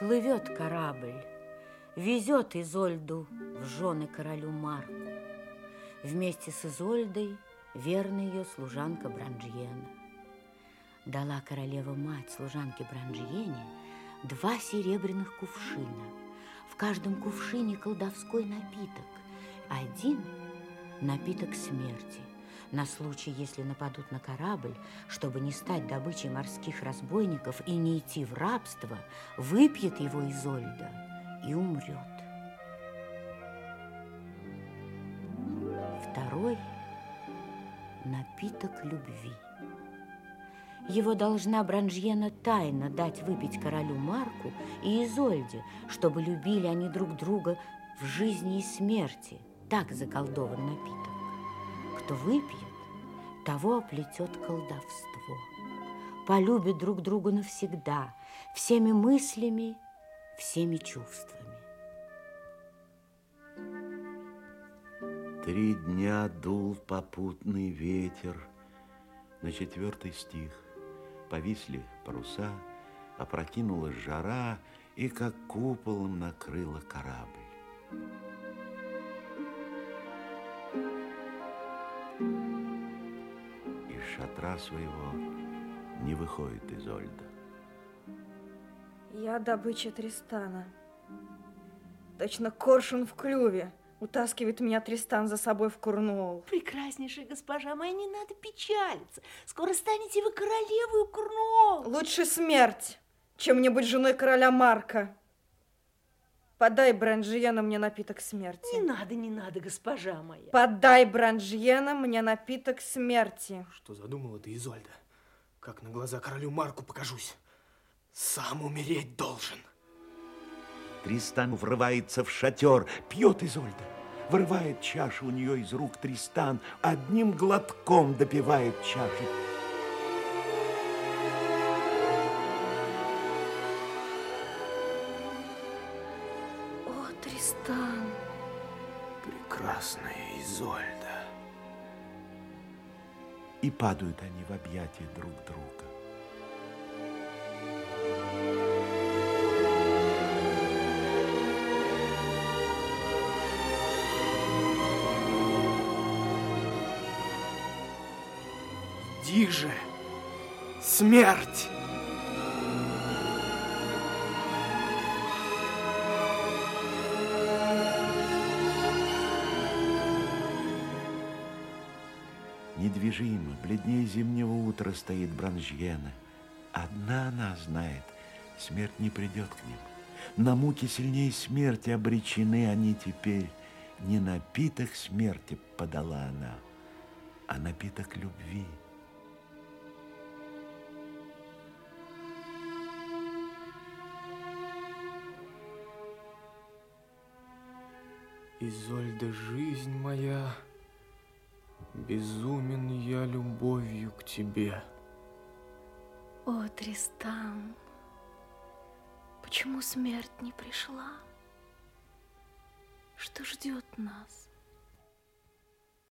Плывет корабль, везет Изольду в жены королю Марку. Вместе с Изольдой верная ее служанка Бранжиена. Дала королева-мать служанке Бранжиене два серебряных кувшина. В каждом кувшине колдовской напиток. Один – напиток смерти – на случай, если нападут на корабль, чтобы не стать добычей морских разбойников и не идти в рабство, выпьет его Изольда и умрет. Второй – напиток любви. Его должна Бранжьена тайно дать выпить королю Марку и Изольде, чтобы любили они друг друга в жизни и смерти. Так заколдован напиток. Кто выпьет, того оплетет колдовство. Полюбят друг друга навсегда, всеми мыслями, всеми чувствами. Три дня дул попутный ветер. На четвертый стих повисли паруса, опрокинула жара и как куполом накрыла корабль. Шатра своего не выходит Изольда. Я добыча Тристана. Точно коршун в клюве. Утаскивает меня Тристан за собой в Курнуол. Прекраснейшая госпожа моя, не надо печалиться. Скоро станете вы королевой Курнуол. Лучше смерть, чем мне быть женой короля Марка. Подай Бранжиена мне напиток смерти. Не надо, не надо, госпожа моя. Подай Бранжиена мне напиток смерти. Что задумала ты, Изольда? Как на глаза королю Марку покажусь? Сам умереть должен. Тристан врывается в шатер, пьет Изольда. Вырывает чашу у нее из рук Тристан, одним глотком допивает чашу. Тристан. Прекрасная Изольда. И падают они в объятия друг друга. Иди же, смерть! Недвижимо, бледнее зимнего утра стоит Бранжьена. Одна она знает, смерть не придет к ним. На муки сильнее смерти обречены они теперь. Не напиток смерти подала она, а напиток любви. Изольда, жизнь моя, Безумен я любовью к тебе. О, Тристан, почему смерть не пришла? Что ждет нас?